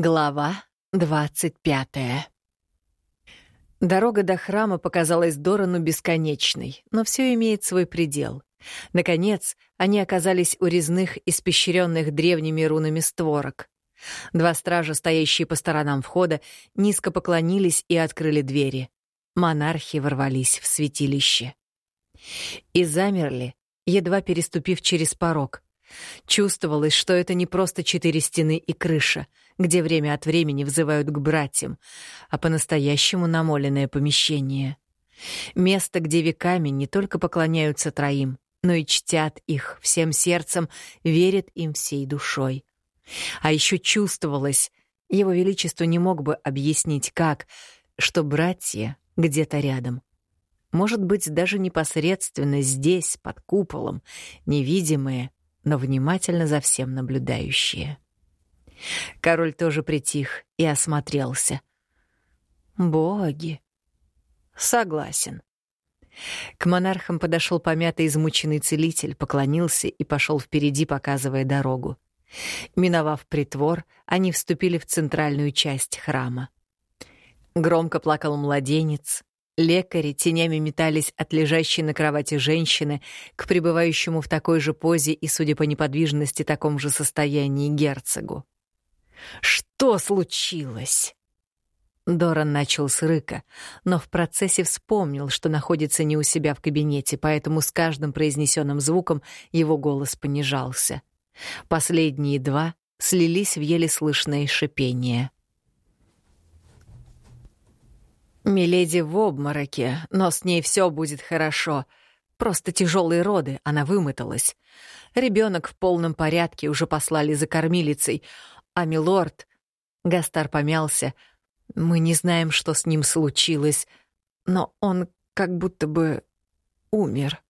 Глава двадцать пятая Дорога до храма показалась Дорану бесконечной, но все имеет свой предел. Наконец, они оказались у резных, испещренных древними рунами створок. Два стража, стоящие по сторонам входа, низко поклонились и открыли двери. Монархи ворвались в святилище. И замерли, едва переступив через порог — Чувствовалось, что это не просто четыре стены и крыша, где время от времени взывают к братьям, а по-настоящему намоленное помещение. Место, где веками не только поклоняются троим, но и чтят их всем сердцем, верят им всей душой. А еще чувствовалось, его Величество не мог бы объяснить как, что братья где-то рядом. Может быть, даже непосредственно здесь, под куполом, невидимые, но внимательно за всем наблюдающие. Король тоже притих и осмотрелся. «Боги!» «Согласен». К монархам подошел помятый измученный целитель, поклонился и пошел впереди, показывая дорогу. Миновав притвор, они вступили в центральную часть храма. Громко плакал младенец, Лекари тенями метались от лежащей на кровати женщины к пребывающему в такой же позе и, судя по неподвижности, таком же состоянии герцогу. «Что случилось?» Доран начал с рыка, но в процессе вспомнил, что находится не у себя в кабинете, поэтому с каждым произнесенным звуком его голос понижался. Последние два слились в еле слышное шипение — Миледи в обмороке, но с ней все будет хорошо. Просто тяжелые роды, она вымоталась. Ребенок в полном порядке уже послали за кормилицей, а милорд... Гастар помялся. Мы не знаем, что с ним случилось, но он как будто бы умер.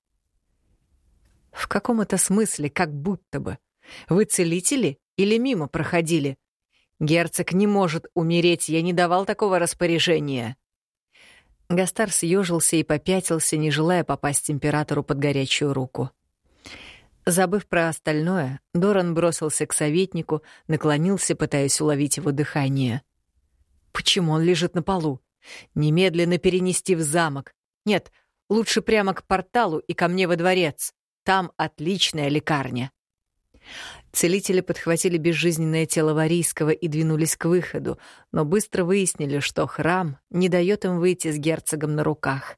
В каком это смысле, как будто бы? Вы целители или мимо проходили? Герцог не может умереть, я не давал такого распоряжения. Гастар съежился и попятился, не желая попасть императору под горячую руку. Забыв про остальное, Доран бросился к советнику, наклонился, пытаясь уловить его дыхание. Почему он лежит на полу? Немедленно перенести в замок. Нет, лучше прямо к порталу и ко мне во дворец. Там отличная лекарня. Целители подхватили безжизненное тело Варийского и двинулись к выходу, но быстро выяснили, что храм не дает им выйти с герцогом на руках.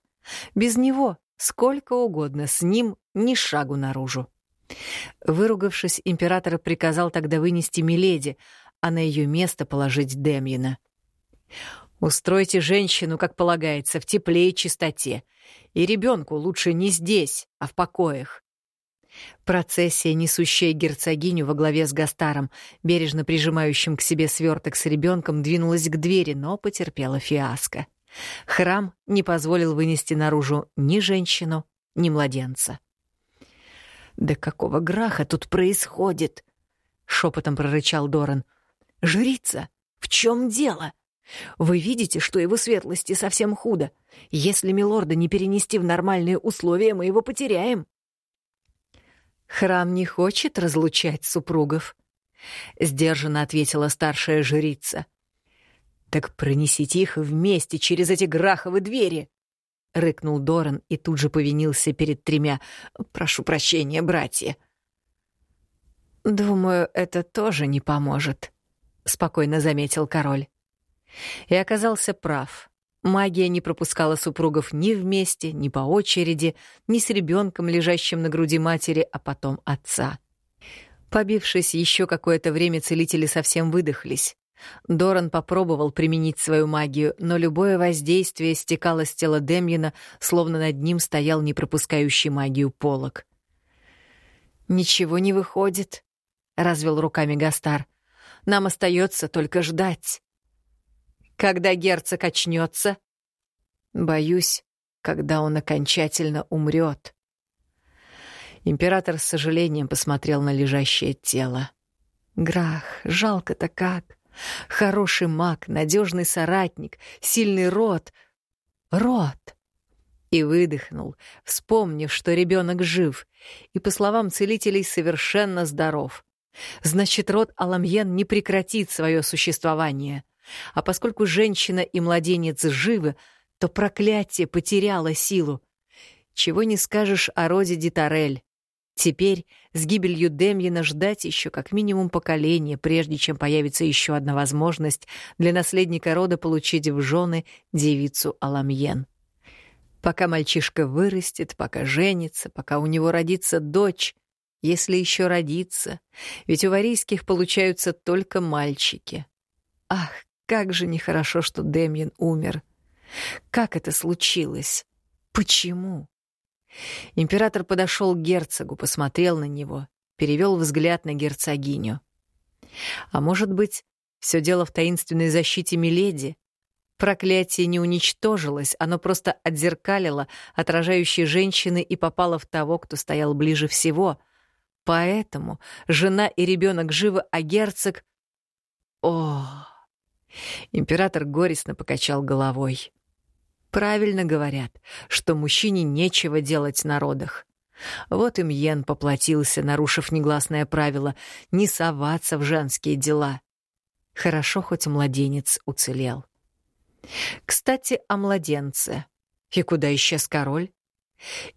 Без него сколько угодно, с ним ни шагу наружу. Выругавшись, император приказал тогда вынести Миледи, а на ее место положить Демьена. «Устройте женщину, как полагается, в тепле и чистоте. И ребенку лучше не здесь, а в покоях. Процессия, несущая герцогиню во главе с Гастаром, бережно прижимающим к себе сверток с ребенком, двинулась к двери, но потерпела фиаско. Храм не позволил вынести наружу ни женщину, ни младенца. «Да какого граха тут происходит?» — шепотом прорычал Доран. «Жрица, в чем дело? Вы видите, что его светлости совсем худо. Если милорда не перенести в нормальные условия, мы его потеряем». «Храм не хочет разлучать супругов», — сдержанно ответила старшая жрица. «Так пронесите их вместе через эти граховые двери!» — рыкнул Доран и тут же повинился перед тремя. «Прошу прощения, братья». «Думаю, это тоже не поможет», — спокойно заметил король. И оказался прав. Магия не пропускала супругов ни вместе, ни по очереди, ни с ребенком, лежащим на груди матери, а потом отца. Побившись еще какое-то время, целители совсем выдохлись. Доран попробовал применить свою магию, но любое воздействие стекало с тела Демьена, словно над ним стоял не пропускающий магию полог. «Ничего не выходит», — развел руками Гастар. «Нам остается только ждать». Когда герцог очнется? Боюсь, когда он окончательно умрет. Император с сожалением посмотрел на лежащее тело. Грах, жалко-то как. Хороший маг, надежный соратник, сильный род. Род. И выдохнул, вспомнив, что ребенок жив, и, по словам целителей, совершенно здоров. Значит, род Аламьен не прекратит свое существование. А поскольку женщина и младенец живы, то проклятие потеряло силу. Чего не скажешь о роде Дитарель. Теперь с гибелью Демьена ждать еще как минимум поколение, прежде чем появится еще одна возможность для наследника рода получить в жены девицу Аламьен. Пока мальчишка вырастет, пока женится, пока у него родится дочь, если еще родится, ведь у варийских получаются только мальчики. Ах, как же нехорошо, что Демьен умер. Как это случилось? Почему? Император подошел к герцогу, посмотрел на него, перевел взгляд на герцогиню. А может быть, все дело в таинственной защите Миледи? Проклятие не уничтожилось, оно просто отзеркалило отражающие женщины и попало в того, кто стоял ближе всего. Поэтому жена и ребенок живы, а герцог... О! Император горестно покачал головой. Правильно говорят, что мужчине нечего делать на родах. Вот им Йен поплатился, нарушив негласное правило не соваться в женские дела. Хорошо, хоть младенец уцелел. Кстати, о младенце. И куда исчез король?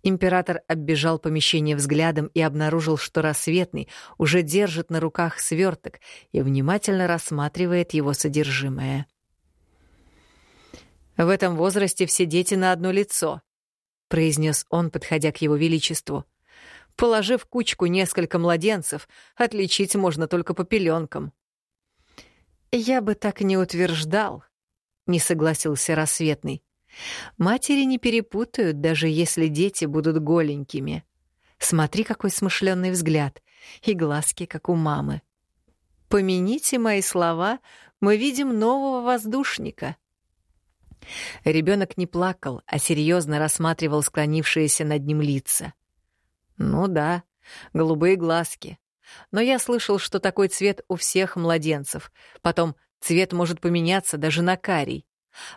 Император оббежал помещение взглядом и обнаружил, что рассветный уже держит на руках сверток и внимательно рассматривает его содержимое. В этом возрасте все дети на одно лицо, произнес он, подходя к его величеству. Положив кучку несколько младенцев, отличить можно только по пеленкам. Я бы так не утверждал, не согласился рассветный. Матери не перепутают, даже если дети будут голенькими. Смотри, какой смышленный взгляд, и глазки, как у мамы. Помяните мои слова, мы видим нового воздушника. Ребенок не плакал, а серьезно рассматривал склонившиеся над ним лица. Ну да, голубые глазки. Но я слышал, что такой цвет у всех младенцев. Потом цвет может поменяться даже на карий.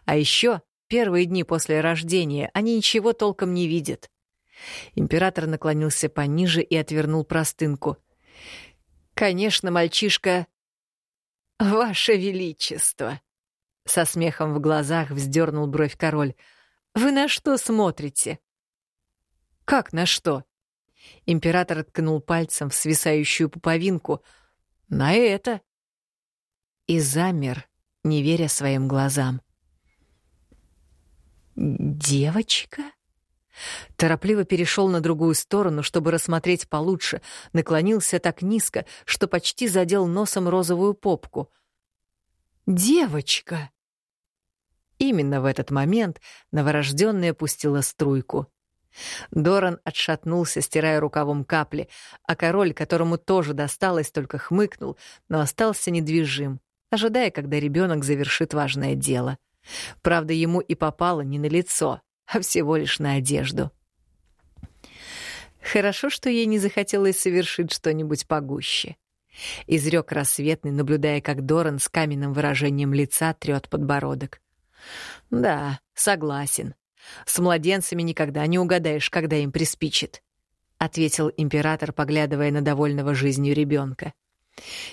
А еще первые дни после рождения они ничего толком не видят. Император наклонился пониже и отвернул простынку. «Конечно, мальчишка...» «Ваше Величество!» Со смехом в глазах вздернул бровь король. «Вы на что смотрите?» «Как на что?» Император ткнул пальцем в свисающую пуповинку. «На это!» И замер, не веря своим глазам. «Девочка?» Торопливо перешел на другую сторону, чтобы рассмотреть получше, наклонился так низко, что почти задел носом розовую попку. «Девочка!» Именно в этот момент новорожденная пустила струйку. Доран отшатнулся, стирая рукавом капли, а король, которому тоже досталось, только хмыкнул, но остался недвижим, ожидая, когда ребенок завершит важное дело. Правда, ему и попало не на лицо, а всего лишь на одежду. Хорошо, что ей не захотелось совершить что-нибудь погуще. Изрек рассветный, наблюдая, как Доран с каменным выражением лица трет подбородок. «Да, согласен. С младенцами никогда не угадаешь, когда им приспичит», — ответил император, поглядывая на довольного жизнью ребенка.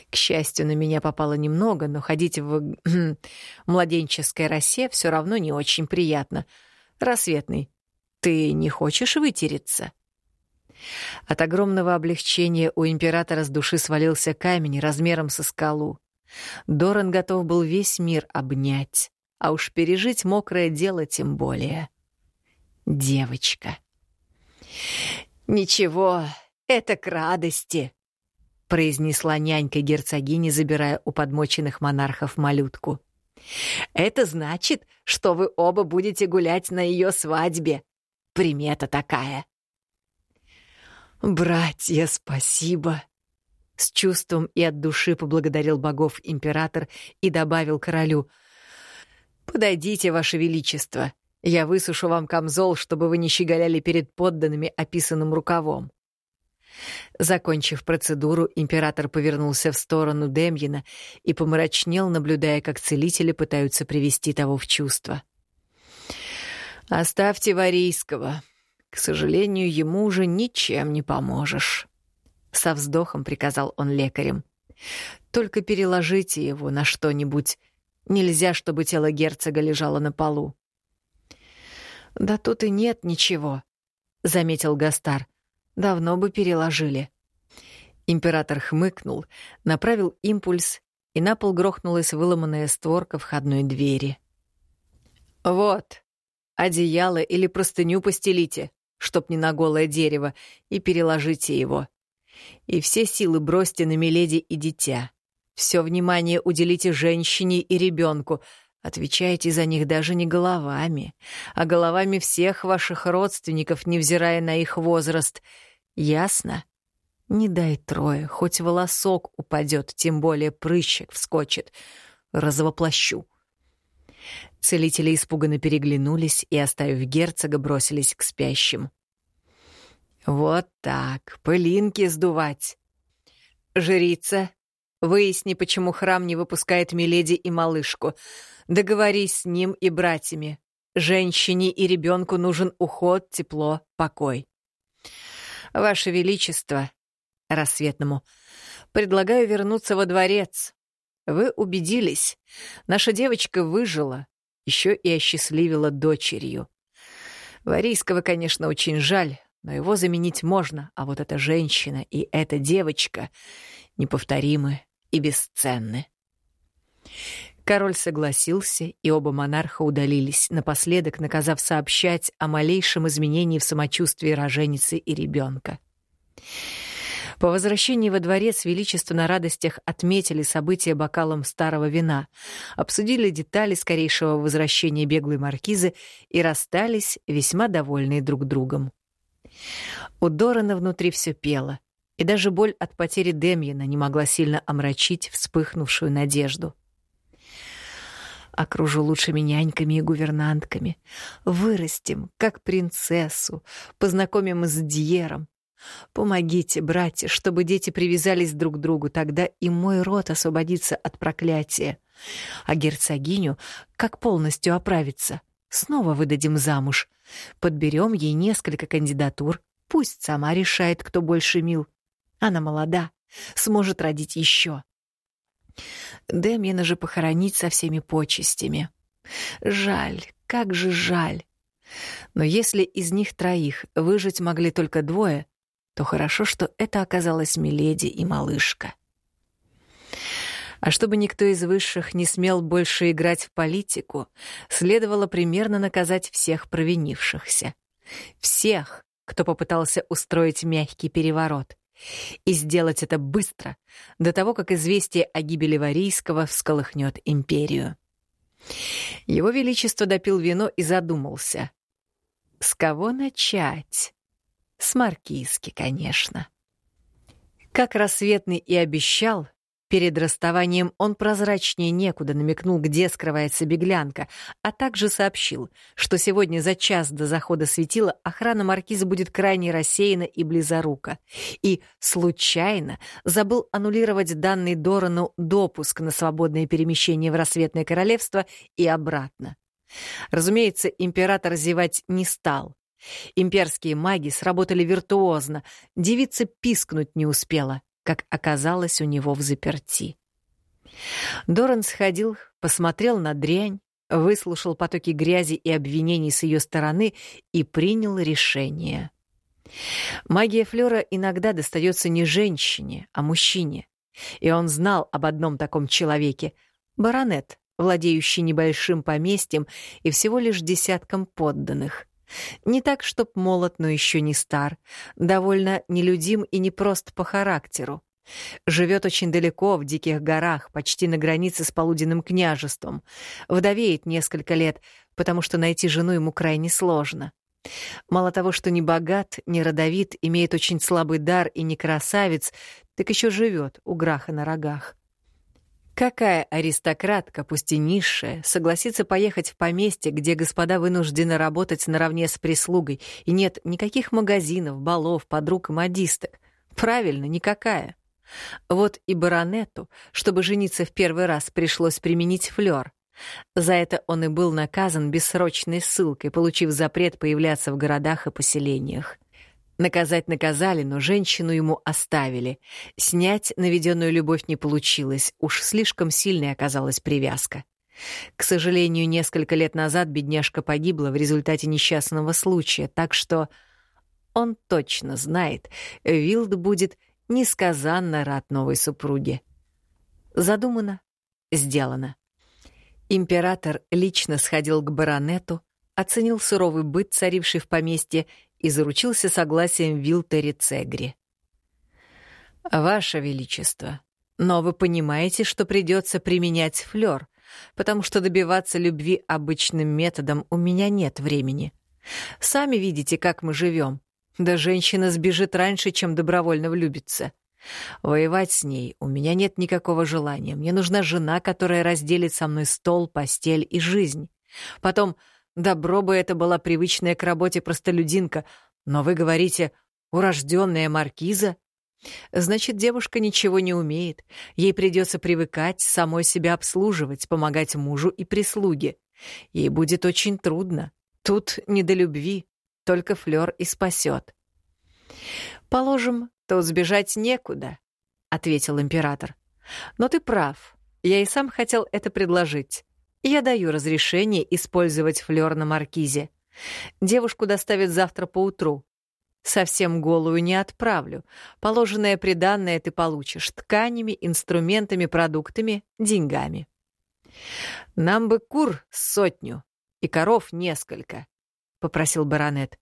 «К счастью, на меня попало немного, но ходить в младенческой росе все равно не очень приятно. Рассветный, ты не хочешь вытереться?» От огромного облегчения у императора с души свалился камень размером со скалу. Доран готов был весь мир обнять а уж пережить мокрое дело тем более. Девочка. «Ничего, это к радости», — произнесла нянька герцогини, забирая у подмоченных монархов малютку. «Это значит, что вы оба будете гулять на ее свадьбе. Примета такая». «Братья, спасибо!» С чувством и от души поблагодарил богов император и добавил королю — «Подойдите, Ваше Величество. Я высушу вам камзол, чтобы вы не щеголяли перед подданными описанным рукавом». Закончив процедуру, император повернулся в сторону Демьина и помрачнел, наблюдая, как целители пытаются привести того в чувство. «Оставьте Варийского. К сожалению, ему уже ничем не поможешь». Со вздохом приказал он лекарям. Только переложите его на что-нибудь. Нельзя, чтобы тело герцога лежало на полу. Да тут и нет ничего, заметил Гастар. Давно бы переложили. Император хмыкнул, направил импульс, и на пол грохнулась выломанная створка входной двери. «Вот, одеяло или простыню постелите, чтоб не на голое дерево, и переложите его. И все силы бросьте на Миледи и дитя. Все внимание уделите женщине и ребенку. Отвечайте за них даже не головами, а головами всех ваших родственников, невзирая на их возраст. Ясно? Не дай трое, хоть волосок упадет, тем более прыщик вскочит. Развоплощу. Целители испуганно переглянулись и, оставив герцога, бросились к спящим. «Вот так, пылинки сдувать!» «Жрица, выясни, почему храм не выпускает Миледи и малышку. Договорись с ним и братьями. Женщине и ребенку нужен уход, тепло, покой». «Ваше Величество», — рассветному, — «предлагаю вернуться во дворец. Вы убедились, наша девочка выжила, еще и осчастливила дочерью. Варийского, конечно, очень жаль, но его заменить можно, а вот эта женщина и эта девочка неповторимы и бесценны. Король согласился, и оба монарха удалились, напоследок наказав сообщать о малейшем изменении в самочувствии роженицы и ребенка. По возвращении во дворец Величество на радостях отметили события бокалом старого вина, обсудили детали скорейшего возвращения беглой маркизы и расстались, весьма довольные друг другом. У Дорана внутри все пело, и даже боль от потери Демьяна не могла сильно омрачить вспыхнувшую надежду. Окружу лучшими няньками и гувернантками. Вырастим, как принцессу, познакомим с Дьером. Помогите, братья, чтобы дети привязались друг к другу, тогда и мой род освободится от проклятия. А герцогиню, как полностью оправиться, снова выдадим замуж. Подберем ей несколько кандидатур, пусть сама решает, кто больше мил. Она молода, сможет родить еще. Демьяна же похоронить со всеми почестями. Жаль, как же жаль. Но если из них троих выжить могли только двое, то хорошо, что это оказалась Миледи и малышка. А чтобы никто из высших не смел больше играть в политику, следовало примерно наказать всех провинившихся. Всех, кто попытался устроить мягкий переворот. И сделать это быстро, до того, как известие о гибели Варийского всколыхнет империю. Его Величество допил вино и задумался. С кого начать? С маркизки, конечно. Как рассветный и обещал, Перед расставанием он прозрачнее некуда намекнул, где скрывается беглянка, а также сообщил, что сегодня за час до захода светила охрана маркиза будет крайне рассеяна и близорука, и случайно забыл аннулировать данный Дорану допуск на свободное перемещение в рассветное королевство и обратно. Разумеется, император зевать не стал. Имперские маги сработали виртуозно, девица пискнуть не успела как оказалось у него в заперти. Доран сходил, посмотрел на дрянь, выслушал потоки грязи и обвинений с ее стороны и принял решение. Магия Флёра иногда достается не женщине, а мужчине. И он знал об одном таком человеке — баронет, владеющий небольшим поместьем и всего лишь десятком подданных. Не так, чтоб молод, но еще не стар. Довольно нелюдим и непрост по характеру. Живет очень далеко, в диких горах, почти на границе с полуденным княжеством. Вдовеет несколько лет, потому что найти жену ему крайне сложно. Мало того, что не богат, не родовит, имеет очень слабый дар и не красавец, так еще живет у граха на рогах. Какая аристократка, пусть и низшая, согласится поехать в поместье, где господа вынуждены работать наравне с прислугой, и нет никаких магазинов, балов, подруг и модисток? Правильно, никакая. Вот и баронету, чтобы жениться в первый раз, пришлось применить флёр. За это он и был наказан бессрочной ссылкой, получив запрет появляться в городах и поселениях. Наказать наказали, но женщину ему оставили. Снять наведенную любовь не получилось, уж слишком сильной оказалась привязка. К сожалению, несколько лет назад бедняжка погибла в результате несчастного случая, так что он точно знает, Вилд будет несказанно рад новой супруге. Задумано, сделано. Император лично сходил к баронету, оценил суровый быт, царивший в поместье, и заручился согласием Вилтери Цегри. «Ваше Величество, но вы понимаете, что придется применять флёр, потому что добиваться любви обычным методом у меня нет времени. Сами видите, как мы живем. Да женщина сбежит раньше, чем добровольно влюбится. Воевать с ней у меня нет никакого желания. Мне нужна жена, которая разделит со мной стол, постель и жизнь. Потом, добро бы это была привычная к работе простолюдинка, но вы говорите «урожденная маркиза». Значит, девушка ничего не умеет. Ей придется привыкать, самой себя обслуживать, помогать мужу и прислуге. Ей будет очень трудно. Тут не до любви, только флёр и спасет. Положим, «Тут сбежать некуда», — ответил император. «Но ты прав. Я и сам хотел это предложить. Я даю разрешение использовать флёр на маркизе. Девушку доставят завтра поутру. Совсем голую не отправлю. Положенное приданное ты получишь тканями, инструментами, продуктами, деньгами. Нам бы кур сотню и коров несколько, — попросил баронет.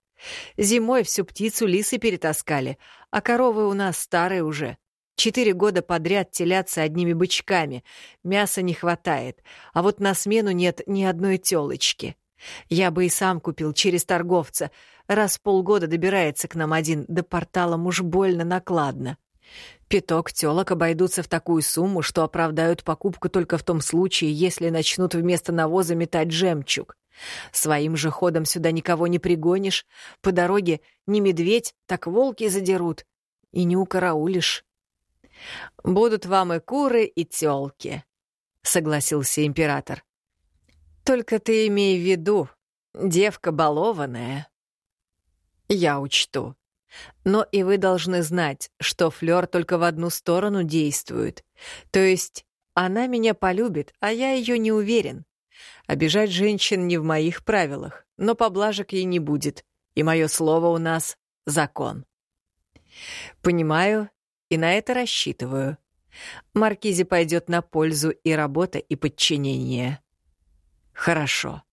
Зимой всю птицу лисы перетаскали, а коровы у нас старые уже. Четыре года подряд телятся одними бычками. Мяса не хватает, а вот на смену нет ни одной тёлочки. Я бы и сам купил через торговца. Раз в полгода добирается к нам один, да порталом уж больно накладно. Пяток тёлок обойдутся в такую сумму, что оправдают покупку только в том случае, если начнут вместо навоза метать жемчуг. Своим же ходом сюда никого не пригонишь. По дороге не медведь, так волки задерут. И не укараулишь. «Будут вам и куры, и тёлки», — согласился император. «Только ты имей в виду, девка балованная». «Я учту. Но и вы должны знать, что флёр только в одну сторону действует. То есть она меня полюбит, а я её не уверен. Обижать женщин не в моих правилах, но поблажек ей не будет, и мое слово у нас — закон. Понимаю и на это рассчитываю. Маркизе пойдет на пользу и работа, и подчинение. Хорошо.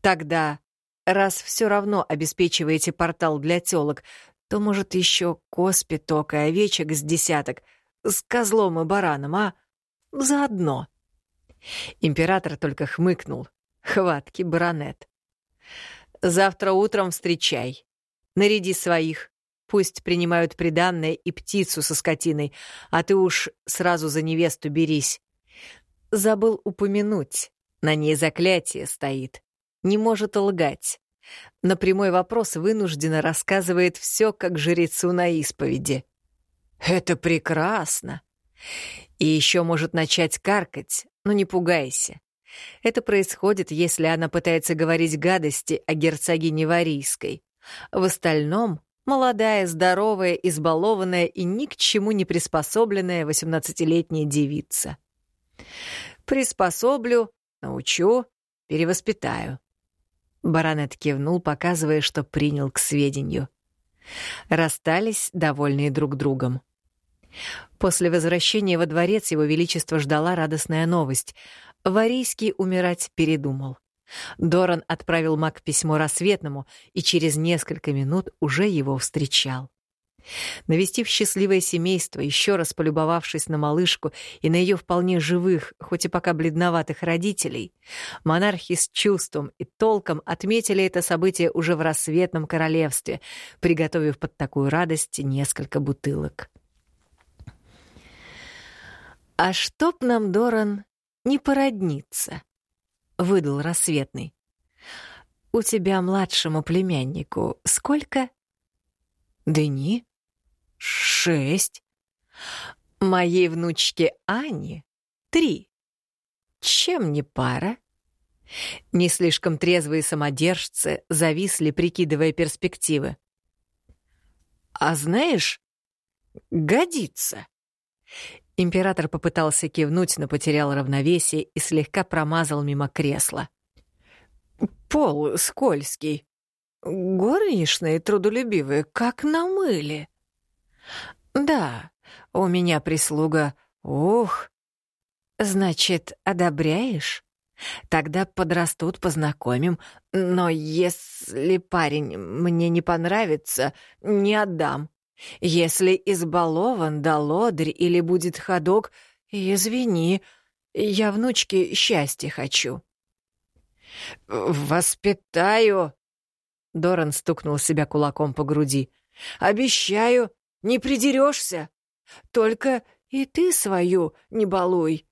Тогда, раз все равно обеспечиваете портал для телок, то, может, еще коз пяток и овечек с десяток, с козлом и бараном, а? Заодно. Император только хмыкнул. Хватки баронет. «Завтра утром встречай. Наряди своих. Пусть принимают приданное и птицу со скотиной, а ты уж сразу за невесту берись. Забыл упомянуть. На ней заклятие стоит. Не может лгать. На прямой вопрос вынужденно рассказывает все, как жрецу на исповеди. «Это прекрасно!» И еще может начать каркать, но не пугайся. Это происходит, если она пытается говорить гадости о герцогине Варийской. В остальном — молодая, здоровая, избалованная и ни к чему не приспособленная восемнадцатилетняя девица. «Приспособлю, научу, перевоспитаю». Баронет кивнул, показывая, что принял к сведению. Расстались, довольные друг другом. После возвращения во дворец его величество ждала радостная новость. Варийский умирать передумал. Доран отправил маг письмо рассветному и через несколько минут уже его встречал. Навестив счастливое семейство, еще раз полюбовавшись на малышку и на ее вполне живых, хоть и пока бледноватых родителей, монархи с чувством и толком отметили это событие уже в рассветном королевстве, приготовив под такую радость несколько бутылок. «А чтоб нам, Доран, не породниться», — выдал рассветный. «У тебя младшему племяннику сколько?» «Дени? Шесть. Моей внучке Ане три. Чем не пара?» Не слишком трезвые самодержцы зависли, прикидывая перспективы. А знаешь, годится. Император попытался кивнуть, но потерял равновесие и слегка промазал мимо кресла. Пол скользкий. Горничные трудолюбивые, как на мыле. Да, у меня прислуга. Ух. Значит, одобряешь? Тогда подрастут, познакомим. Но если парень мне не понравится, не отдам. Если избалован да лодырь или будет ходок, извини, я внучке счастья хочу. «Воспитаю!» Доран стукнул себя кулаком по груди. «Обещаю, не придерешься. Только и ты свою не балуй,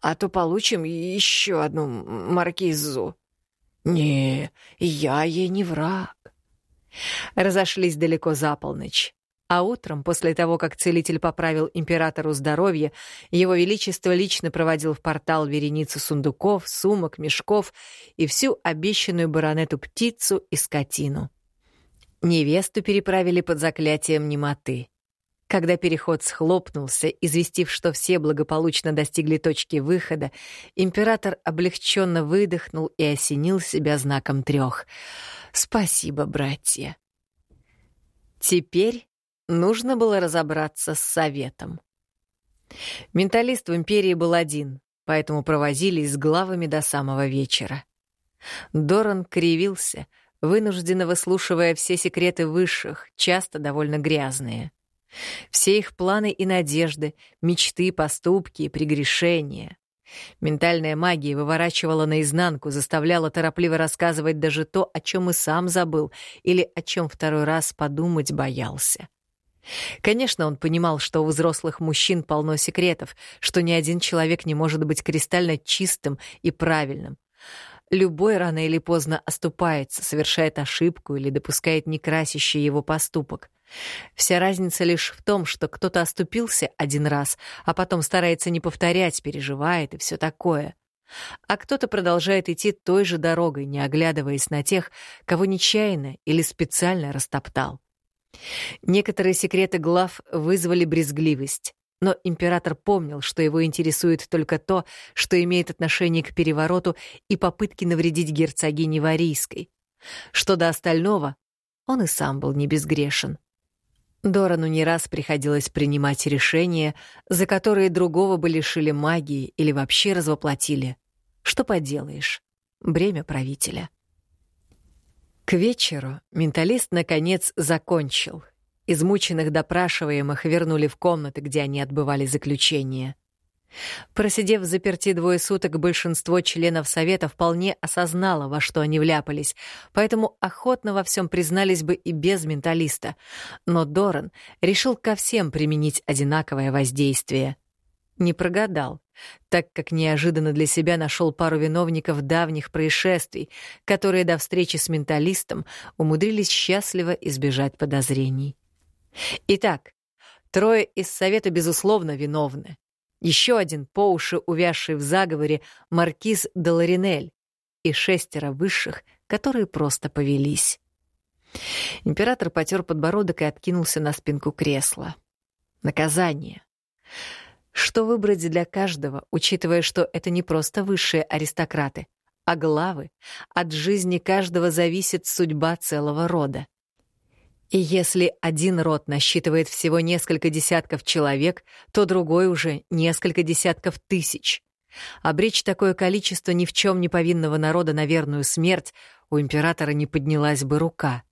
а то получим еще одну маркизу». «Не, я ей не враг». Разошлись далеко за полночь. А утром, после того, как целитель поправил императору здоровье, его величество лично проводил в портал вереницу сундуков, сумок, мешков и всю обещанную баронету птицу и скотину. Невесту переправили под заклятием немоты. Когда переход схлопнулся, известив, что все благополучно достигли точки выхода, император облегченно выдохнул и осенил себя знаком трех. «Спасибо, братья». Теперь Нужно было разобраться с советом. Менталист в империи был один, поэтому провозились с главами до самого вечера. Доран кривился, вынужденно выслушивая все секреты высших, часто довольно грязные. Все их планы и надежды, мечты, поступки прегрешения. Ментальная магия выворачивала наизнанку, заставляла торопливо рассказывать даже то, о чем и сам забыл, или о чем второй раз подумать боялся. Конечно, он понимал, что у взрослых мужчин полно секретов, что ни один человек не может быть кристально чистым и правильным. Любой рано или поздно оступается, совершает ошибку или допускает некрасящий его поступок. Вся разница лишь в том, что кто-то оступился один раз, а потом старается не повторять, переживает и все такое. А кто-то продолжает идти той же дорогой, не оглядываясь на тех, кого нечаянно или специально растоптал. Некоторые секреты глав вызвали брезгливость, но император помнил, что его интересует только то, что имеет отношение к перевороту и попытке навредить герцогине Варийской. Что до остального, он и сам был не безгрешен. Дорану не раз приходилось принимать решения, за которые другого бы лишили магии или вообще развоплотили. Что поделаешь, бремя правителя. К вечеру менталист, наконец, закончил. Измученных допрашиваемых вернули в комнаты, где они отбывали заключение. Просидев в заперти двое суток, большинство членов Совета вполне осознало, во что они вляпались, поэтому охотно во всем признались бы и без менталиста. Но Доран решил ко всем применить одинаковое воздействие. Не прогадал так как неожиданно для себя нашел пару виновников давних происшествий, которые до встречи с менталистом умудрились счастливо избежать подозрений. Итак, трое из Совета, безусловно, виновны. Еще один по уши увязший в заговоре маркиз Доларинель и шестеро высших, которые просто повелись. Император потер подбородок и откинулся на спинку кресла. Наказание. Что выбрать для каждого, учитывая, что это не просто высшие аристократы, а главы? От жизни каждого зависит судьба целого рода. И если один род насчитывает всего несколько десятков человек, то другой уже несколько десятков тысяч. Обречь такое количество ни в чем не повинного народа на верную смерть у императора не поднялась бы рука.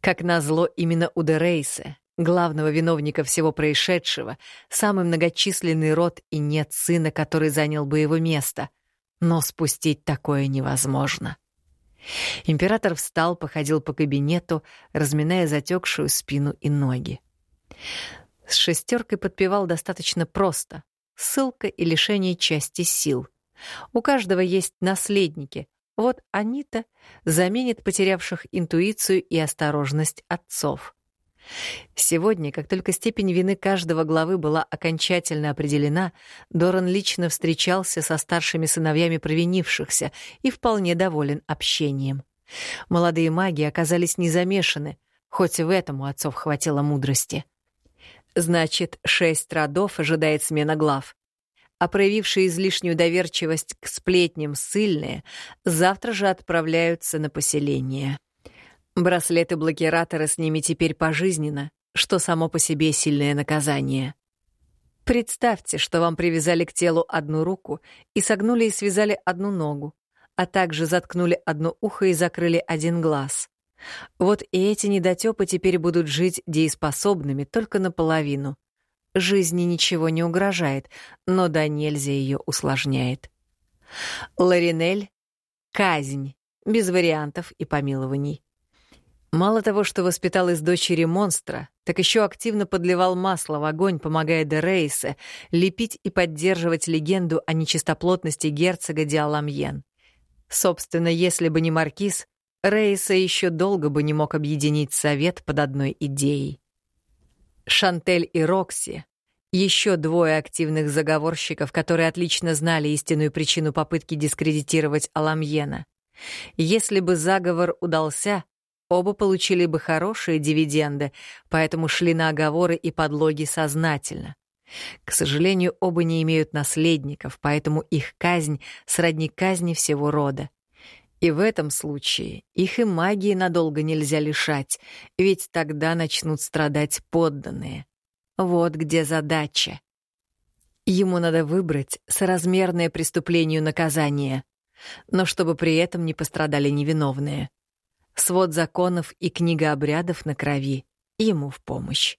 Как назло, именно у Дерейса, главного виновника всего происшедшего, самый многочисленный род и нет сына, который занял бы его место. Но спустить такое невозможно. Император встал, походил по кабинету, разминая затекшую спину и ноги. С шестеркой подпевал достаточно просто. Ссылка и лишение части сил. У каждого есть наследники. Вот они-то заменят потерявших интуицию и осторожность отцов. Сегодня, как только степень вины каждого главы была окончательно определена, Доран лично встречался со старшими сыновьями провинившихся и вполне доволен общением. Молодые маги оказались не замешаны, хоть в этом у отцов хватило мудрости. Значит, шесть родов ожидает смена глав. А проявившие излишнюю доверчивость к сплетням ссыльные завтра же отправляются на поселение. Браслеты-блокираторы с ними теперь пожизненно, что само по себе сильное наказание. Представьте, что вам привязали к телу одну руку и согнули и связали одну ногу, а также заткнули одно ухо и закрыли один глаз. Вот и эти недотёпы теперь будут жить дееспособными только наполовину. Жизни ничего не угрожает, но да нельзя ее усложняет. Ларинель — казнь, без вариантов и помилований. Мало того, что воспитал из дочери монстра, так еще активно подливал масло в огонь, помогая Дерейсе лепить и поддерживать легенду о нечистоплотности герцога Диаламьен. Собственно, если бы не маркиз, Рейса еще долго бы не мог объединить совет под одной идеей. Шантель и Рокси — еще двое активных заговорщиков, которые отлично знали истинную причину попытки дискредитировать Аламьена. Если бы заговор удался, оба получили бы хорошие дивиденды, поэтому шли на оговоры и подлоги сознательно. К сожалению, оба не имеют наследников, поэтому их казнь сродни казни всего рода. И в этом случае их и магии надолго нельзя лишать, ведь тогда начнут страдать подданные. Вот где задача. Ему надо выбрать соразмерное преступлению наказание, но чтобы при этом не пострадали невиновные. Свод законов и книга обрядов на крови ему в помощь.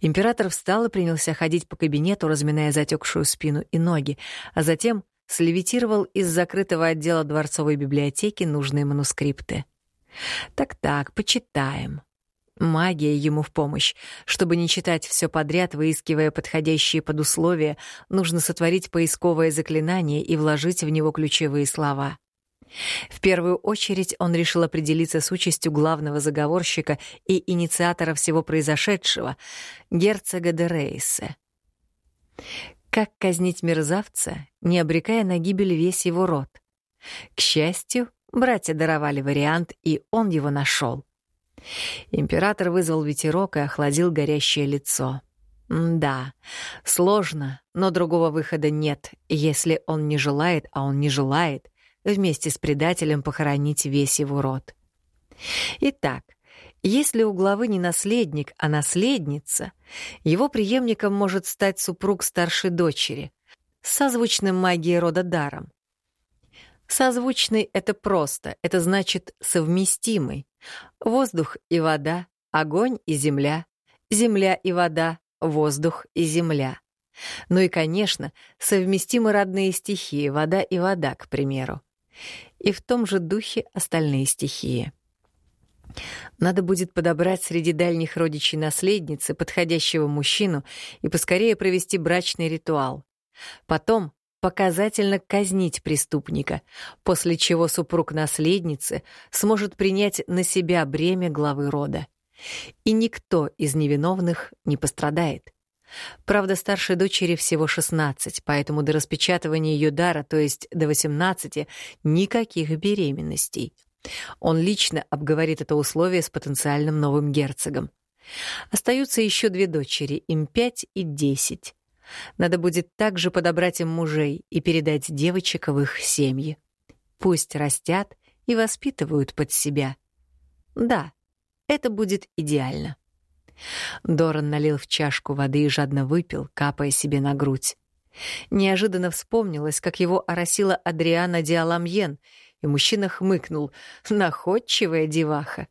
Император встал и принялся ходить по кабинету, разминая затекшую спину и ноги, а затем слевитировал из закрытого отдела дворцовой библиотеки нужные манускрипты. Так-так, почитаем. Магия ему в помощь. Чтобы не читать все подряд, выискивая подходящие под условия, нужно сотворить поисковое заклинание и вложить в него ключевые слова. В первую очередь он решил определиться с участью главного заговорщика и инициатора всего произошедшего — герцога де Рейсе. Как казнить мерзавца, не обрекая на гибель весь его род? К счастью, братья даровали вариант, и он его нашел. Император вызвал ветерок и охладил горящее лицо. Да, сложно, но другого выхода нет, если он не желает, а он не желает, вместе с предателем похоронить весь его род. Итак, если у главы не наследник, а наследница, его преемником может стать супруг старшей дочери, созвучным магией рода даром. Созвучный — это просто, это значит совместимый. Воздух и вода, огонь и земля, земля и вода, воздух и земля. Ну и, конечно, совместимы родные стихии, вода и вода, к примеру. И в том же духе остальные стихии. Надо будет подобрать среди дальних родичей наследницы подходящего мужчину и поскорее провести брачный ритуал. Потом показательно казнить преступника, после чего супруг наследницы сможет принять на себя бремя главы рода. И никто из невиновных не пострадает. Правда, старшей дочери всего 16, поэтому до распечатывания ее дара, то есть до 18, никаких беременностей — он лично обговорит это условие с потенциальным новым герцогом. Остаются еще две дочери, им пять и десять. Надо будет также подобрать им мужей и передать девочек в их семьи. Пусть растят и воспитывают под себя. Да, это будет идеально. Доран налил в чашку воды и жадно выпил, капая себе на грудь. Неожиданно вспомнилось, как его оросила Адриана Диаламьен — и мужчина хмыкнул. Находчивая деваха.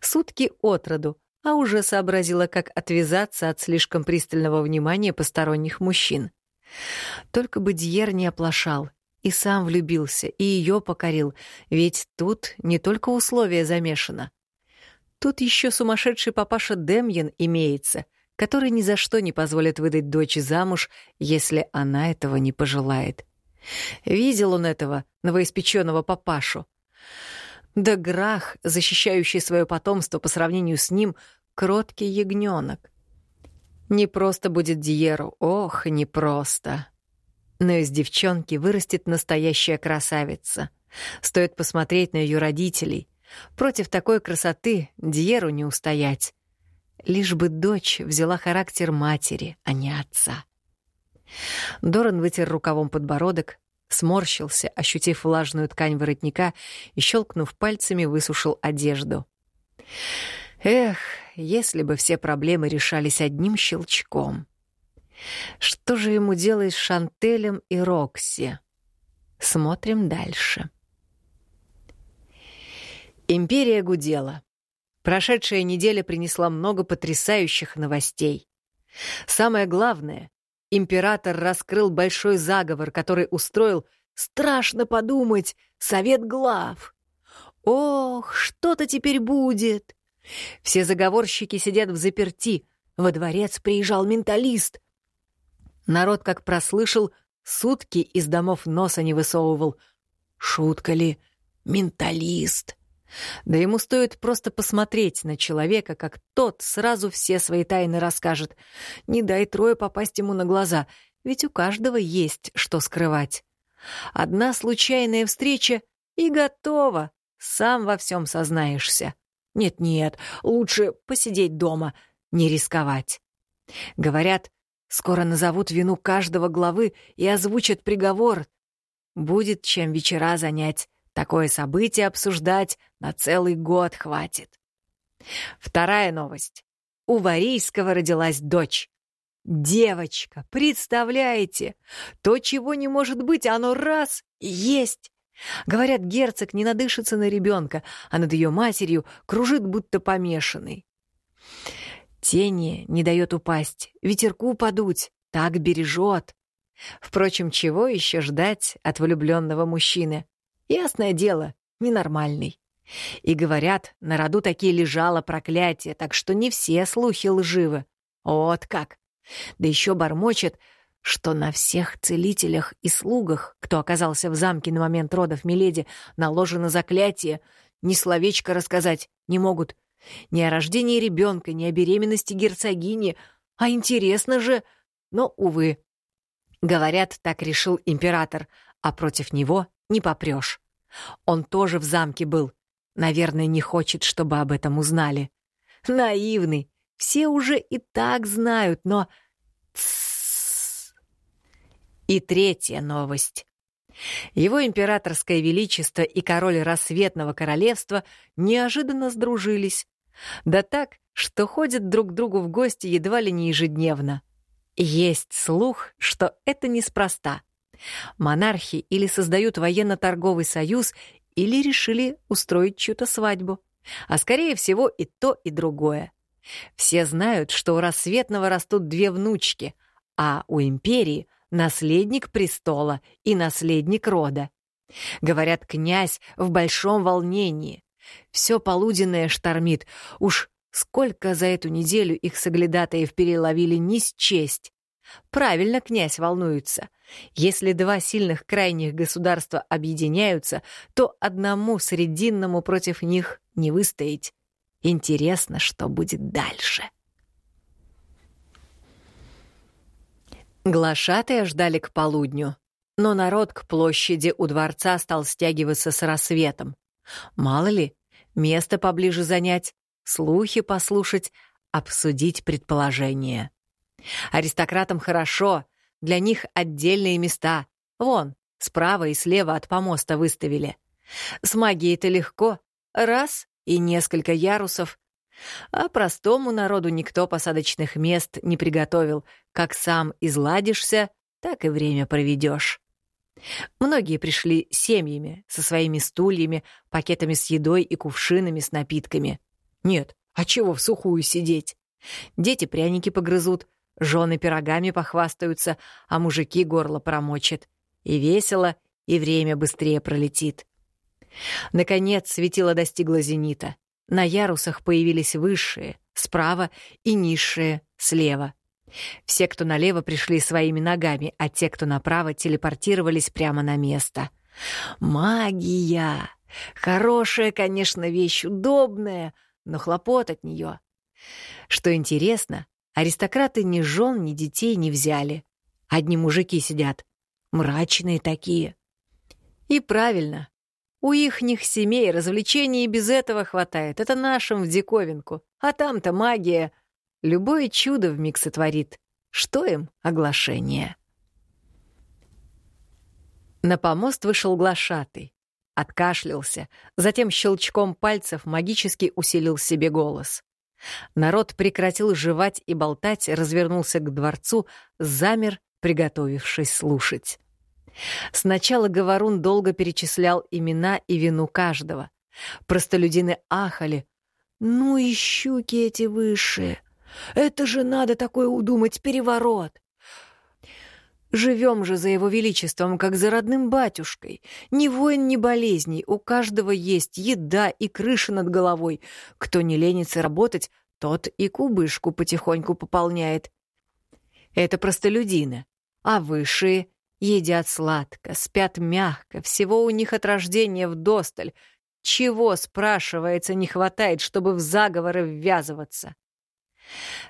Сутки от роду, а уже сообразила, как отвязаться от слишком пристального внимания посторонних мужчин. Только бы Дьер не оплошал, и сам влюбился, и ее покорил, ведь тут не только условия замешано. Тут еще сумасшедший папаша Демьян имеется, который ни за что не позволит выдать дочь замуж, если она этого не пожелает. Видел он этого новоиспеченного папашу. Да Грах, защищающий свое потомство по сравнению с ним, кроткий ягненок. Не просто будет Диеру, ох, не просто. Но из девчонки вырастет настоящая красавица. Стоит посмотреть на ее родителей. Против такой красоты Дьеру не устоять. Лишь бы дочь взяла характер матери, а не отца. Доран вытер рукавом подбородок, сморщился, ощутив влажную ткань воротника и, щелкнув пальцами, высушил одежду. Эх, если бы все проблемы решались одним щелчком. Что же ему делать с Шантелем и Рокси? Смотрим дальше. Империя гудела. Прошедшая неделя принесла много потрясающих новостей. Самое главное, император раскрыл большой заговор, который устроил, страшно подумать, совет глав. Ох, что-то теперь будет. Все заговорщики сидят в заперти. Во дворец приезжал менталист. Народ, как прослышал, сутки из домов носа не высовывал. Шутка ли? Менталист. Да ему стоит просто посмотреть на человека, как тот сразу все свои тайны расскажет. Не дай трое попасть ему на глаза, ведь у каждого есть что скрывать. Одна случайная встреча — и готово, сам во всем сознаешься. Нет-нет, лучше посидеть дома, не рисковать. Говорят, скоро назовут вину каждого главы и озвучат приговор. Будет чем вечера занять. Такое событие обсуждать на целый год хватит. Вторая новость. У Варийского родилась дочь. Девочка, представляете? То, чего не может быть, оно раз — есть. Говорят, герцог не надышится на ребенка, а над ее матерью кружит, будто помешанный. Тени не дает упасть, ветерку подуть, так бережет. Впрочем, чего еще ждать от влюбленного мужчины? Ясное дело, ненормальный. И говорят, на роду такие лежало проклятие, так что не все слухи лживы. Вот как. Да еще бормочет, что на всех целителях и слугах, кто оказался в замке на момент родов Миледи, наложено заклятие, ни словечко рассказать не могут. Ни о рождении ребенка, ни о беременности герцогини. А интересно же, но, увы. Говорят, так решил император, а против него не попрешь. Он тоже в замке был. Наверное, не хочет, чтобы об этом узнали. Наивный. Все уже и так знают, но... И третья новость. Его императорское величество и король рассветного королевства неожиданно сдружились. Да так, что ходят друг к другу в гости едва ли не ежедневно. Есть слух, что это неспроста. Монархи или создают военно-торговый союз, или решили устроить чью-то свадьбу. А скорее всего и то, и другое. Все знают, что у рассветного растут две внучки, а у империи — наследник престола и наследник рода. Говорят, князь в большом волнении. Все полуденное штормит. Уж сколько за эту неделю их соглядатаев переловили не счесть. Правильно князь волнуется. Если два сильных крайних государства объединяются, то одному срединному против них не выстоять. Интересно, что будет дальше. Глашатые ждали к полудню, но народ к площади у дворца стал стягиваться с рассветом. Мало ли, место поближе занять, слухи послушать, обсудить предположения. Аристократам хорошо, для них отдельные места. Вон, справа и слева от помоста выставили. С магией-то легко. Раз — и несколько ярусов, а простому народу никто посадочных мест не приготовил. Как сам изладишься, так и время проведешь. Многие пришли семьями, со своими стульями, пакетами с едой и кувшинами с напитками. Нет, а чего в сухую сидеть? Дети пряники погрызут, жены пирогами похвастаются, а мужики горло промочат. И весело, и время быстрее пролетит. Наконец светило достигло зенита. На ярусах появились высшие, справа и низшие, слева. Все, кто налево, пришли своими ногами, а те, кто направо, телепортировались прямо на место. Магия! Хорошая, конечно, вещь, удобная, но хлопот от нее. Что интересно, аристократы ни жен, ни детей не взяли. Одни мужики сидят, мрачные такие. И правильно, У ихних семей развлечений без этого хватает. Это нашим в диковинку. А там-то магия. Любое чудо вмиг сотворит. Что им оглашение? На помост вышел глашатый. Откашлялся, затем щелчком пальцев магически усилил себе голос. Народ прекратил жевать и болтать, развернулся к дворцу, замер, приготовившись слушать. Сначала Говорун долго перечислял имена и вину каждого. Простолюдины ахали. «Ну и щуки эти высшие! Это же надо такое удумать переворот!» Живем же за его величеством, как за родным батюшкой. Ни войн, ни болезней, у каждого есть еда и крыша над головой. Кто не ленится работать, тот и кубышку потихоньку пополняет. Это простолюдины, а высшие едят сладко, спят мягко, всего у них от рождения вдосталь. Чего, спрашивается, не хватает, чтобы в заговоры ввязываться?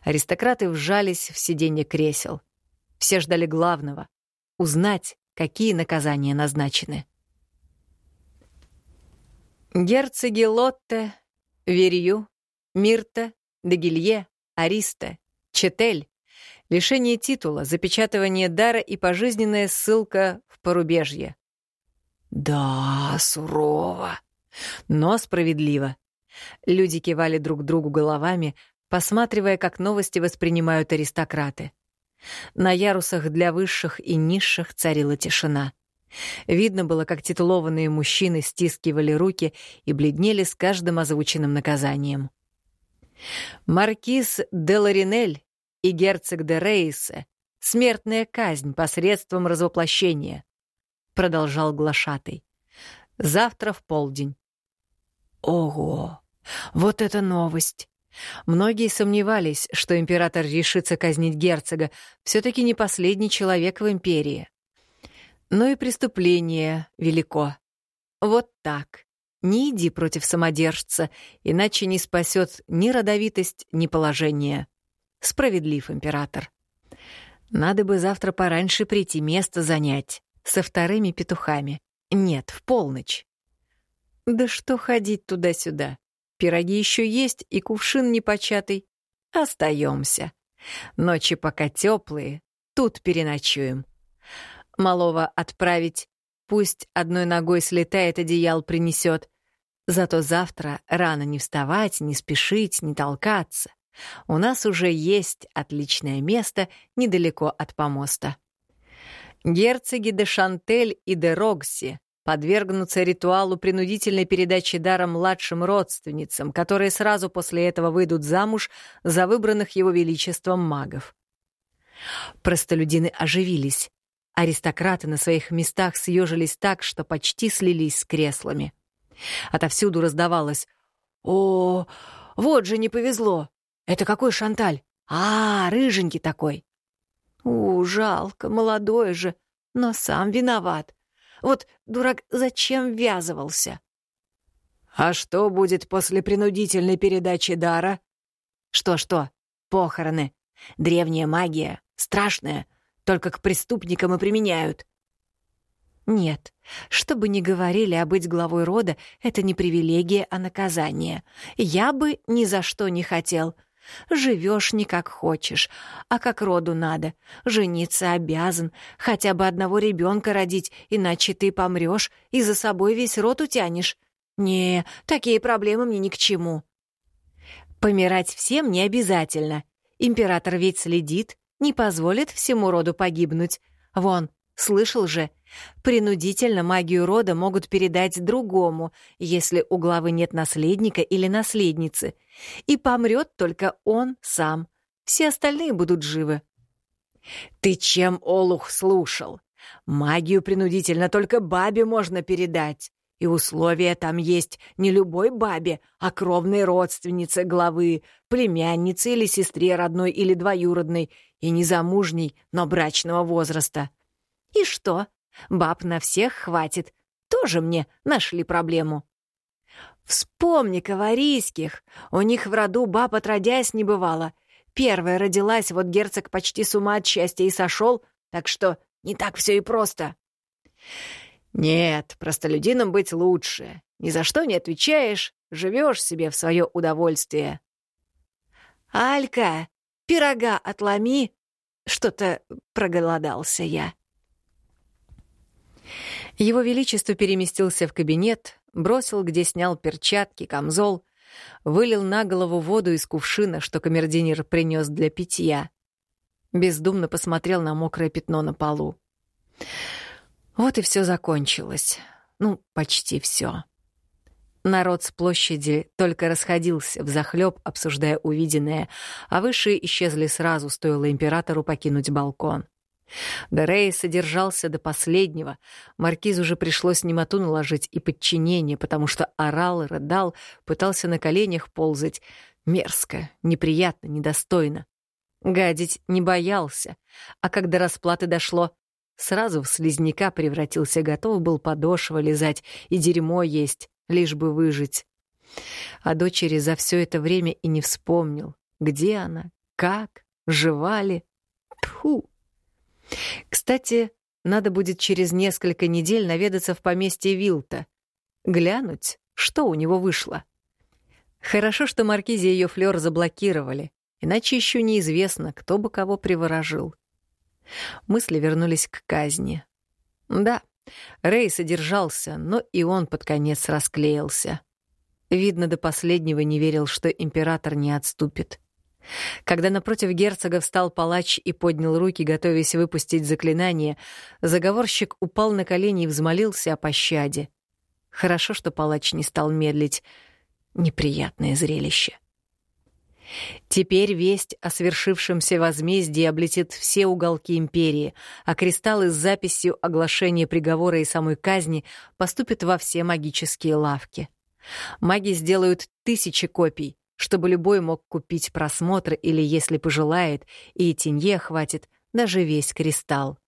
Аристократы вжались в сиденье кресел — все ждали главного — узнать, какие наказания назначены. Герцоги Лотте, Верью, Мирта, Дегилье, Ариста, Четель, лишение титула, запечатывание дара и пожизненная ссылка в порубежье. Да, сурово, но справедливо. Люди кивали друг другу головами, посматривая, как новости воспринимают аристократы. На ярусах для высших и низших царила тишина. Видно было, как титулованные мужчины стискивали руки и бледнели с каждым озвученным наказанием. Маркиз де Ларинель и герцог де Рейсе — смертная казнь посредством развоплощения, — продолжал глашатый. Завтра в полдень. Ого! Вот это новость! Многие сомневались, что император решится казнить герцога, все таки не последний человек в империи. Но и преступление велико. Вот так. Не иди против самодержца, иначе не спасет ни родовитость, ни положение. Справедлив император. Надо бы завтра пораньше прийти место занять. Со вторыми петухами. Нет, в полночь. Да что ходить туда-сюда? Пироги еще есть, и кувшин непочатый. Остаемся. Ночи пока теплые, тут переночуем. Малого отправить, пусть одной ногой слетает, одеял принесет. Зато завтра рано не вставать, не спешить, не толкаться. У нас уже есть отличное место недалеко от помоста. Герцоги де Шантель и де Рогси подвергнуться ритуалу принудительной передачи дара младшим родственницам, которые сразу после этого выйдут замуж за выбранных его величеством магов. Простолюдины оживились. Аристократы на своих местах съежились так, что почти слились с креслами. Отовсюду раздавалось «О, вот же не повезло! Это какой Шанталь? А, рыженький такой!» «У, жалко, молодой же, но сам виноват. Вот, дурак, зачем ввязывался? А что будет после принудительной передачи дара? Что-что? Похороны. Древняя магия. Страшная. Только к преступникам и применяют. Нет, что бы ни говорили, а быть главой рода — это не привилегия, а наказание. Я бы ни за что не хотел — Живешь не как хочешь, а как роду надо. Жениться обязан, хотя бы одного ребенка родить, иначе ты помрешь и за собой весь род утянешь. Не, такие проблемы мне ни к чему. Помирать всем не обязательно. Император ведь следит, не позволит всему роду погибнуть. Вон, Слышал же, принудительно магию рода могут передать другому, если у главы нет наследника или наследницы, и помрет только он сам. Все остальные будут живы. Ты чем, Олух, слушал? Магию принудительно только бабе можно передать. И условия там есть не любой бабе, а кровной родственнице главы, племяннице или сестре родной или двоюродной, и незамужней, но брачного возраста. И что? Баб на всех хватит. Тоже мне нашли проблему. Вспомни каварийских. У них в роду баб отродясь не бывало. Первая родилась, вот герцог почти с ума от счастья и сошел, так что не так все и просто. Нет, простолюдинам быть лучше. Ни за что не отвечаешь, живешь себе в свое удовольствие. Алька, пирога отломи. Что-то проголодался я. Его Величество переместился в кабинет, бросил, где снял перчатки, камзол, вылил на голову воду из кувшина, что камердинер принес для питья. Бездумно посмотрел на мокрое пятно на полу. Вот и все закончилось. Ну, почти все. Народ с площади только расходился в захлеб, обсуждая увиденное, а высшие исчезли сразу, стоило императору покинуть балкон. Дерей содержался до последнего. Маркизу же пришлось немоту наложить и подчинение, потому что орал, рыдал, пытался на коленях ползать. Мерзко, неприятно, недостойно. Гадить не боялся, а когда расплаты дошло, сразу в слизняка превратился, готов был подошва лизать и дерьмо есть, лишь бы выжить. А дочери за все это время и не вспомнил, где она, как, жива ли. Тьфу! Кстати, надо будет через несколько недель наведаться в поместье Вилта, глянуть, что у него вышло. Хорошо, что маркизе ее флёр заблокировали, иначе еще неизвестно, кто бы кого приворожил. Мысли вернулись к казни. Да, Рэй содержался, но и он под конец расклеился. Видно, до последнего не верил, что император не отступит. Когда напротив герцога встал палач и поднял руки, готовясь выпустить заклинание, заговорщик упал на колени и взмолился о пощаде. Хорошо, что палач не стал медлить. Неприятное зрелище. Теперь весть о свершившемся возмездии облетит все уголки империи, а кристаллы с записью оглашения приговора и самой казни поступят во все магические лавки. Маги сделают тысячи копий, чтобы любой мог купить просмотр или, если пожелает, и тенье хватит, даже весь кристалл.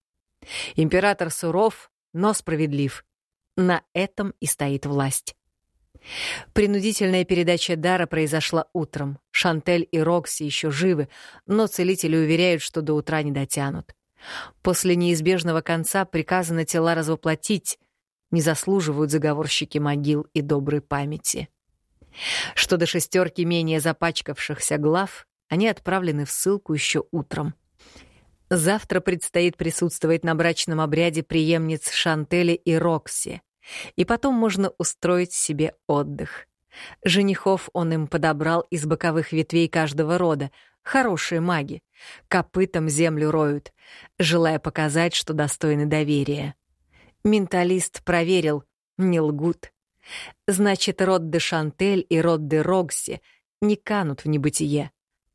Император суров, но справедлив. На этом и стоит власть. Принудительная передача дара произошла утром. Шантель и Рокси еще живы, но целители уверяют, что до утра не дотянут. После неизбежного конца приказано тела развоплотить. Не заслуживают заговорщики могил и доброй памяти. Что до шестерки менее запачкавшихся глав, они отправлены в ссылку еще утром. Завтра предстоит присутствовать на брачном обряде преемниц Шантели и Рокси, и потом можно устроить себе отдых. Женихов он им подобрал из боковых ветвей каждого рода, хорошие маги, копытом землю роют, желая показать, что достойны доверия. Менталист проверил, не лгут. Значит, род де Шантель и род де Рогси не канут в небытие.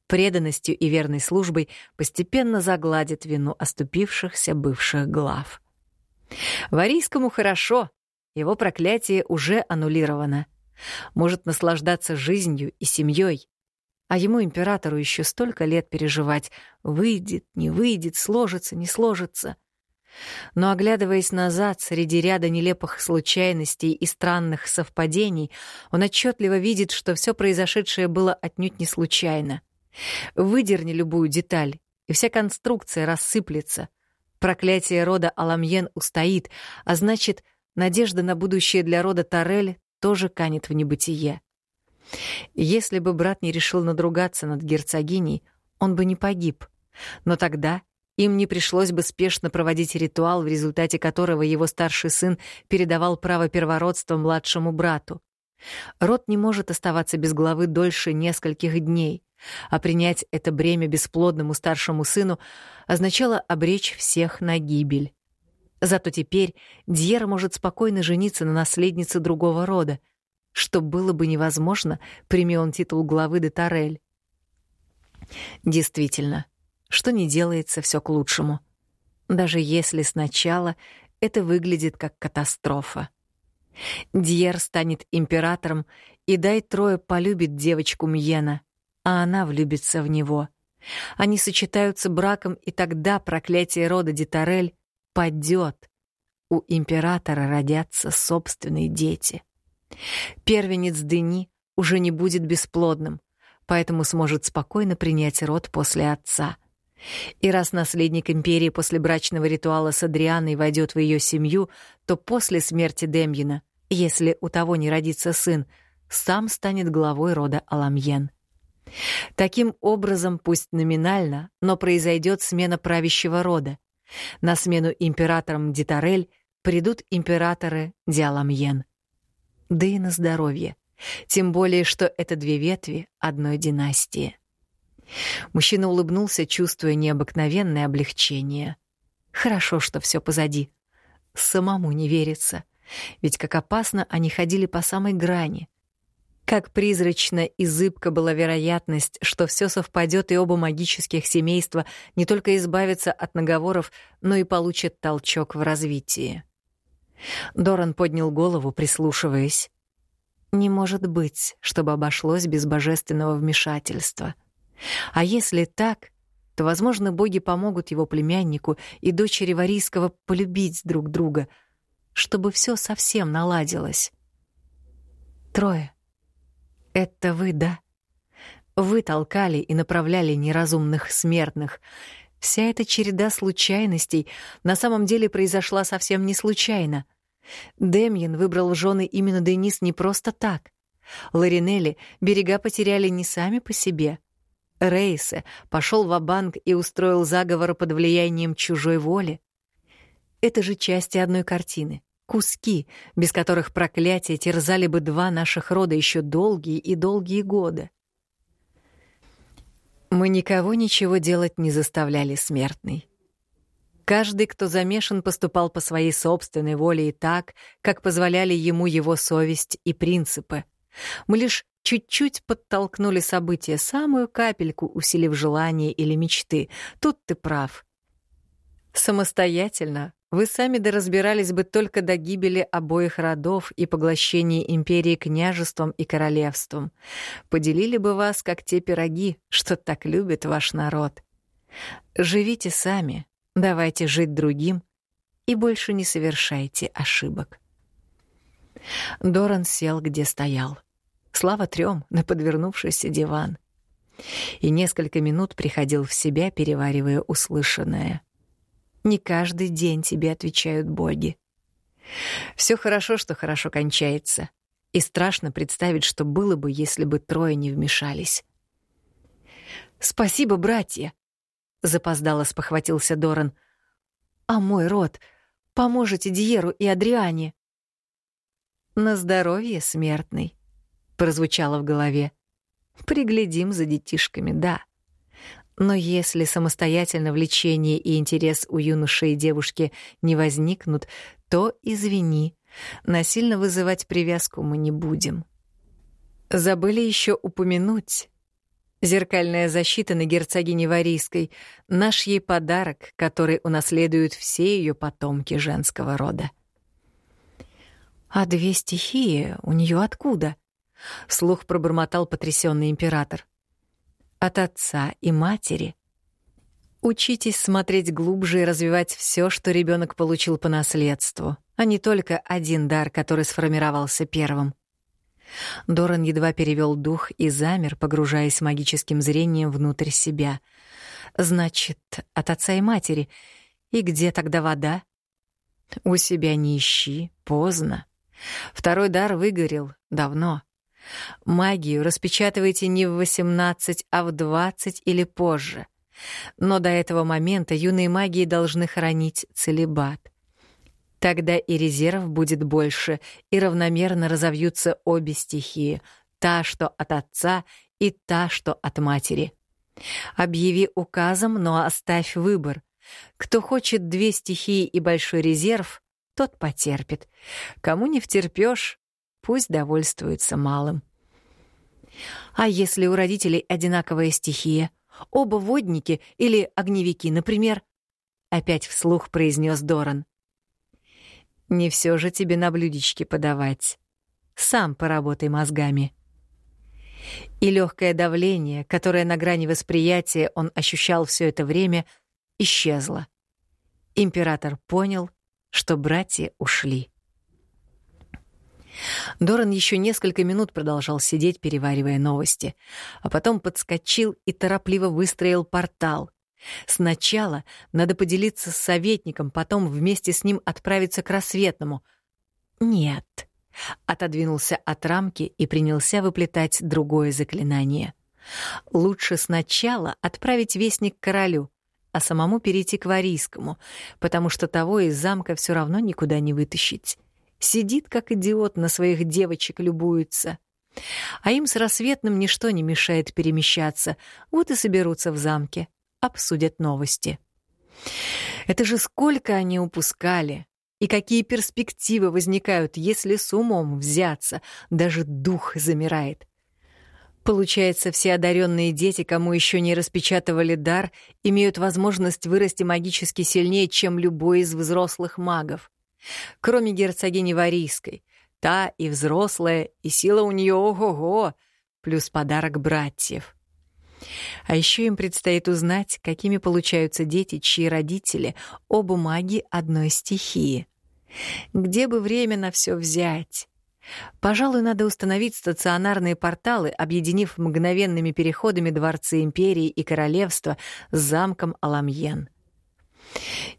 Преданностью и верной службой постепенно загладят вину оступившихся бывших глав. Варийскому хорошо, его проклятие уже аннулировано. Может наслаждаться жизнью и семьей. А ему, императору, еще столько лет переживать. Выйдет, не выйдет, сложится, не сложится. Но, оглядываясь назад среди ряда нелепых случайностей и странных совпадений, он отчетливо видит, что все произошедшее было отнюдь не случайно. Выдерни любую деталь, и вся конструкция рассыплется. Проклятие рода Аламьен устоит, а значит, надежда на будущее для рода Тарель тоже канет в небытие. Если бы брат не решил надругаться над герцогиней, он бы не погиб. Но тогда им не пришлось бы спешно проводить ритуал, в результате которого его старший сын передавал право первородства младшему брату. Род не может оставаться без главы дольше нескольких дней, а принять это бремя бесплодному старшему сыну означало обречь всех на гибель. Зато теперь Дьера может спокойно жениться на наследнице другого рода, что было бы невозможно, прими он титул главы де Тарель. Действительно, что не делается все к лучшему. Даже если сначала это выглядит как катастрофа. Дьер станет императором, и Дай Трое полюбит девочку Мьена, а она влюбится в него. Они сочетаются браком, и тогда проклятие рода Дитарель падет. У императора родятся собственные дети. Первенец Дени уже не будет бесплодным, поэтому сможет спокойно принять род после отца — И раз наследник империи после брачного ритуала с Адрианой войдет в ее семью, то после смерти Демьена, если у того не родится сын, сам станет главой рода Аламьен. Таким образом, пусть номинально, но произойдет смена правящего рода. На смену императорам Дитарель придут императоры Диаламьен. Да и на здоровье. Тем более, что это две ветви одной династии. Мужчина улыбнулся, чувствуя необыкновенное облегчение. Хорошо, что все позади. Самому не верится. Ведь как опасно они ходили по самой грани. Как призрачно и зыбка была вероятность, что все совпадет и оба магических семейства не только избавятся от наговоров, но и получат толчок в развитии. Доран поднял голову, прислушиваясь. Не может быть, чтобы обошлось без божественного вмешательства. А если так, то, возможно, боги помогут его племяннику и дочери Варийского полюбить друг друга, чтобы все совсем наладилось. Трое. Это вы, да? Вы толкали и направляли неразумных смертных. Вся эта череда случайностей на самом деле произошла совсем не случайно. Демьян выбрал жены именно Денис не просто так. Ларинелли берега потеряли не сами по себе. Рейсе пошел в банк и устроил заговор под влиянием чужой воли. Это же части одной картины. Куски, без которых проклятия терзали бы два наших рода еще долгие и долгие годы. Мы никого ничего делать не заставляли смертный. Каждый, кто замешан, поступал по своей собственной воле и так, как позволяли ему его совесть и принципы. Мы лишь чуть-чуть подтолкнули события, самую капельку усилив желание или мечты. Тут ты прав. Самостоятельно вы сами доразбирались бы только до гибели обоих родов и поглощения империи княжеством и королевством. Поделили бы вас, как те пироги, что так любит ваш народ. Живите сами, давайте жить другим и больше не совершайте ошибок. Доран сел, где стоял. Слава трем на подвернувшийся диван. И несколько минут приходил в себя, переваривая услышанное. Не каждый день тебе отвечают боги. Все хорошо, что хорошо кончается. И страшно представить, что было бы, если бы трое не вмешались. «Спасибо, братья!» — запоздало спохватился Доран. «А мой род? Поможете Диеру и Адриане?» «На здоровье, смертный», — прозвучало в голове. «Приглядим за детишками, да». Но если самостоятельно влечение и интерес у юноши и девушки не возникнут, то извини, насильно вызывать привязку мы не будем. Забыли еще упомянуть. Зеркальная защита на герцогине Варийской — наш ей подарок, который унаследуют все ее потомки женского рода. «А две стихии у нее откуда?» — вслух пробормотал потрясенный император от отца и матери. Учитесь смотреть глубже и развивать все, что ребенок получил по наследству, а не только один дар, который сформировался первым. Доран едва перевел дух и замер, погружаясь магическим зрением внутрь себя. Значит, от отца и матери. И где тогда вода? У себя не ищи, поздно. Второй дар выгорел давно. Магию распечатывайте не в 18, а в 20 или позже. Но до этого момента юные магии должны хранить целебат. Тогда и резерв будет больше, и равномерно разовьются обе стихии — та, что от отца, и та, что от матери. Объяви указом, но оставь выбор. Кто хочет две стихии и большой резерв, тот потерпит. Кому не втерпёшь, пусть довольствуется малым. А если у родителей одинаковая стихия? Оба водники или огневики, например? Опять вслух произнес Доран. Не все же тебе на блюдечке подавать. Сам поработай мозгами. И легкое давление, которое на грани восприятия он ощущал все это время, исчезло. Император понял, что братья ушли. Доран еще несколько минут продолжал сидеть, переваривая новости, а потом подскочил и торопливо выстроил портал. Сначала надо поделиться с советником, потом вместе с ним отправиться к рассветному. Нет. Отодвинулся от рамки и принялся выплетать другое заклинание. Лучше сначала отправить вестник королю, а самому перейти к Варийскому, потому что того из замка все равно никуда не вытащить. Сидит, как идиот, на своих девочек любуется. А им с рассветным ничто не мешает перемещаться, вот и соберутся в замке обсудят новости. Это же сколько они упускали, и какие перспективы возникают, если с умом взяться, даже дух замирает. Получается, все одаренные дети, кому еще не распечатывали дар, имеют возможность вырасти магически сильнее, чем любой из взрослых магов. Кроме герцогини Варийской. Та и взрослая, и сила у нее ого-го, плюс подарок братьев. А еще им предстоит узнать, какими получаются дети, чьи родители — оба маги одной стихии. Где бы время на все взять? Пожалуй, надо установить стационарные порталы, объединив мгновенными переходами дворцы империи и королевства с замком Аламьен.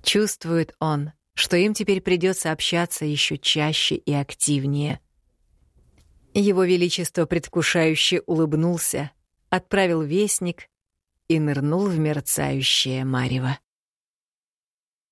Чувствует он, что им теперь придется общаться еще чаще и активнее. Его Величество предвкушающе улыбнулся, отправил вестник и нырнул в мерцающее марево.